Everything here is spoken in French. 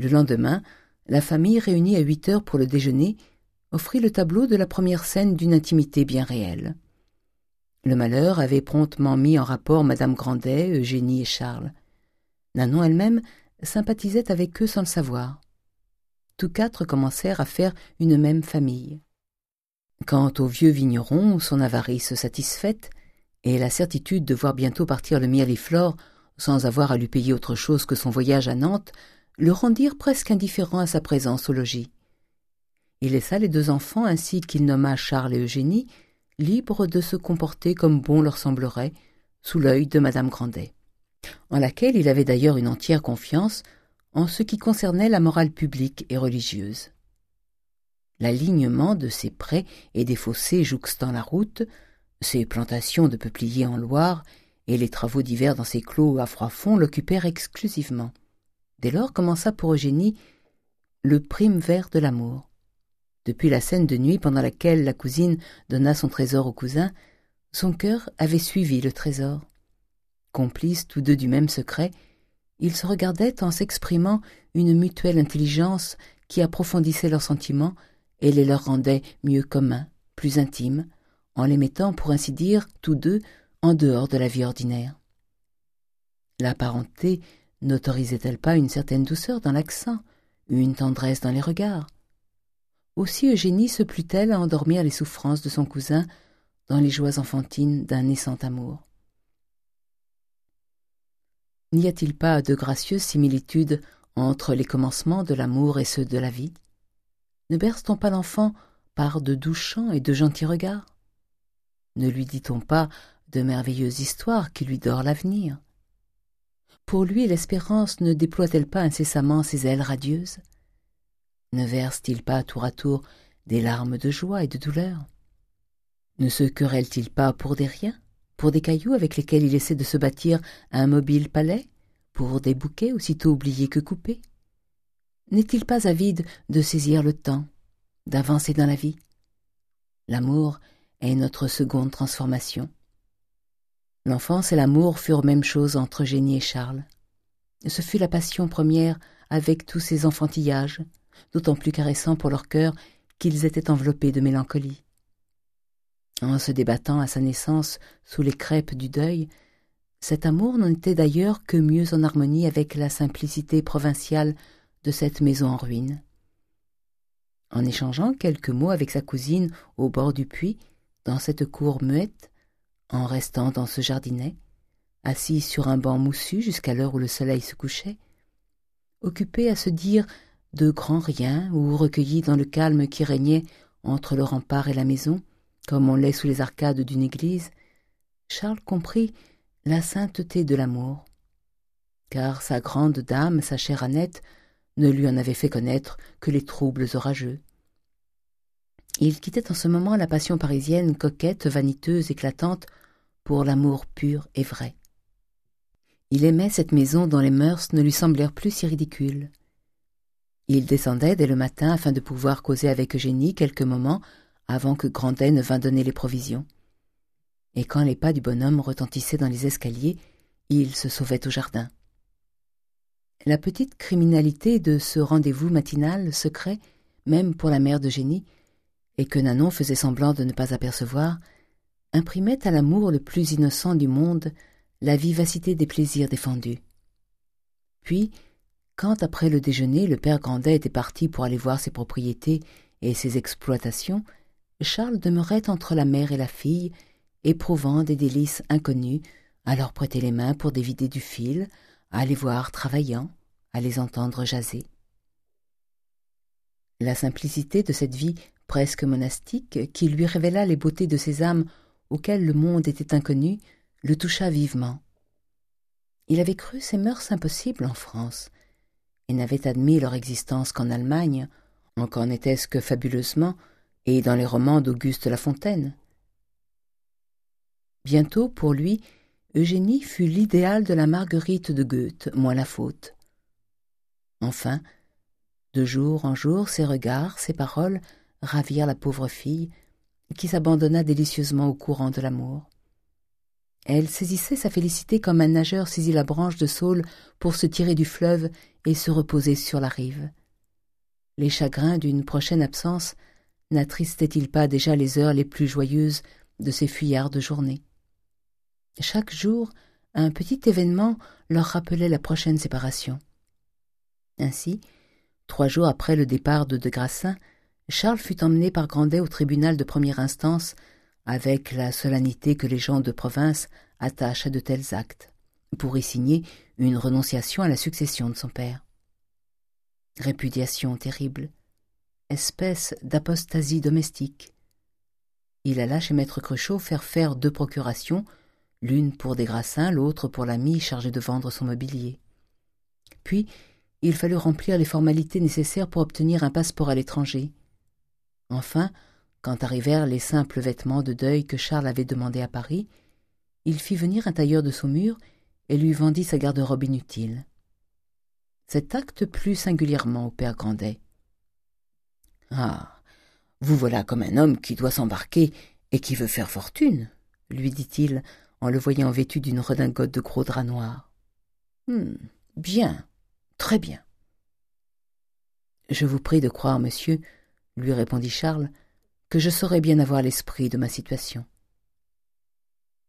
Le lendemain, la famille réunie à huit heures pour le déjeuner offrit le tableau de la première scène d'une intimité bien réelle. Le malheur avait promptement mis en rapport Madame Grandet, Eugénie et Charles. Nanon elle-même sympathisait avec eux sans le savoir. Tous quatre commencèrent à faire une même famille. Quant au vieux vigneron, son avarice satisfaite, et la certitude de voir bientôt partir le Mirliflor sans avoir à lui payer autre chose que son voyage à Nantes, le rendirent presque indifférent à sa présence au logis. Il laissa les deux enfants ainsi qu'il nomma Charles et Eugénie libres de se comporter comme bon leur semblerait sous l'œil de Madame Grandet, en laquelle il avait d'ailleurs une entière confiance en ce qui concernait la morale publique et religieuse. L'alignement de ces prés et des fossés jouxtant la route, ces plantations de peupliers en Loire et les travaux divers dans ces clos à froid fond l'occupèrent exclusivement. Dès lors commença pour Eugénie le prime vert de l'amour. Depuis la scène de nuit pendant laquelle la cousine donna son trésor au cousin, son cœur avait suivi le trésor. Complices tous deux du même secret, ils se regardaient en s'exprimant une mutuelle intelligence qui approfondissait leurs sentiments et les leur rendait mieux communs, plus intimes, en les mettant, pour ainsi dire, tous deux en dehors de la vie ordinaire. La parenté n'autorisait-elle pas une certaine douceur dans l'accent, une tendresse dans les regards? Aussi Eugénie se plut-elle à endormir les souffrances de son cousin dans les joies enfantines d'un naissant amour. N'y a-t-il pas de gracieuses similitudes entre les commencements de l'amour et ceux de la vie? Ne berce-t-on pas l'enfant par de doux chants et de gentils regards? Ne lui dit-on pas de merveilleuses histoires qui lui dorent l'avenir? Pour lui l'espérance ne déploie-t-elle pas incessamment ses ailes radieuses? Ne verse-t-il pas tour à tour des larmes de joie et de douleur? Ne se querelle-t-il pas pour des riens, pour des cailloux avec lesquels il essaie de se bâtir un mobile palais, pour des bouquets aussitôt oubliés que coupés? N'est-il pas avide de saisir le temps, d'avancer dans la vie? L'amour est notre seconde transformation. L'enfance et l'amour furent même chose entre Génie et Charles. Ce fut la passion première avec tous ses enfantillages, d'autant plus caressants pour leur cœur qu'ils étaient enveloppés de mélancolie. En se débattant à sa naissance sous les crêpes du deuil, cet amour n'en était d'ailleurs que mieux en harmonie avec la simplicité provinciale de cette maison en ruine. En échangeant quelques mots avec sa cousine au bord du puits, dans cette cour muette, en restant dans ce jardinet, assis sur un banc moussu jusqu'à l'heure où le soleil se couchait, occupé à se dire de grands riens ou recueillis dans le calme qui régnait entre le rempart et la maison, comme on l'est sous les arcades d'une église, Charles comprit la sainteté de l'amour, car sa grande dame, sa chère Annette, ne lui en avait fait connaître que les troubles orageux. Il quittait en ce moment la passion parisienne coquette, vaniteuse, éclatante, pour l'amour pur et vrai. Il aimait cette maison dont les mœurs ne lui semblèrent plus si ridicules. Il descendait dès le matin afin de pouvoir causer avec Eugénie quelques moments avant que Grandet ne vînt donner les provisions. Et quand les pas du bonhomme retentissaient dans les escaliers, il se sauvait au jardin. La petite criminalité de ce rendez-vous matinal secret, même pour la mère d'Eugénie, et que Nanon faisait semblant de ne pas apercevoir, imprimait à l'amour le plus innocent du monde la vivacité des plaisirs défendus. Puis, quand, après le déjeuner, le père Grandet était parti pour aller voir ses propriétés et ses exploitations, Charles demeurait entre la mère et la fille, éprouvant des délices inconnues, à leur prêter les mains pour dévider du fil, à les voir travaillant, à les entendre jaser. La simplicité de cette vie presque monastique, qui lui révéla les beautés de ces âmes auxquelles le monde était inconnu, le toucha vivement. Il avait cru ces mœurs impossibles en France, et n'avait admis leur existence qu'en Allemagne, encore n'était-ce que fabuleusement, et dans les romans d'Auguste Lafontaine. Bientôt, pour lui, Eugénie fut l'idéal de la Marguerite de Goethe, moins la faute. Enfin, de jour en jour, ses regards, ses paroles ravirent la pauvre fille, qui s'abandonna délicieusement au courant de l'amour. Elle saisissait sa félicité comme un nageur saisit la branche de saule pour se tirer du fleuve et se reposer sur la rive. Les chagrins d'une prochaine absence n'attristaient-ils pas déjà les heures les plus joyeuses de ces fuyardes journées Chaque jour, un petit événement leur rappelait la prochaine séparation. Ainsi, trois jours après le départ de De Grassin, Charles fut emmené par Grandet au tribunal de première instance avec la solennité que les gens de province attachent à de tels actes, pour y signer une renonciation à la succession de son père. Répudiation terrible, espèce d'apostasie domestique. Il alla chez maître Cruchot faire faire deux procurations, l'une pour des grassins, l'autre pour l'ami chargé de vendre son mobilier. Puis, il fallut remplir les formalités nécessaires pour obtenir un passeport à l'étranger. Enfin, quand arrivèrent les simples vêtements de deuil que Charles avait demandés à Paris, il fit venir un tailleur de Saumur et lui vendit sa garde-robe inutile. Cet acte plut singulièrement au père Grandet. « Ah, vous voilà comme un homme qui doit s'embarquer et qui veut faire fortune, lui dit-il en le voyant vêtu d'une redingote de gros drap noir. Hum, bien, très bien. Je vous prie de croire, monsieur, lui répondit Charles, que je saurais bien avoir l'esprit de ma situation.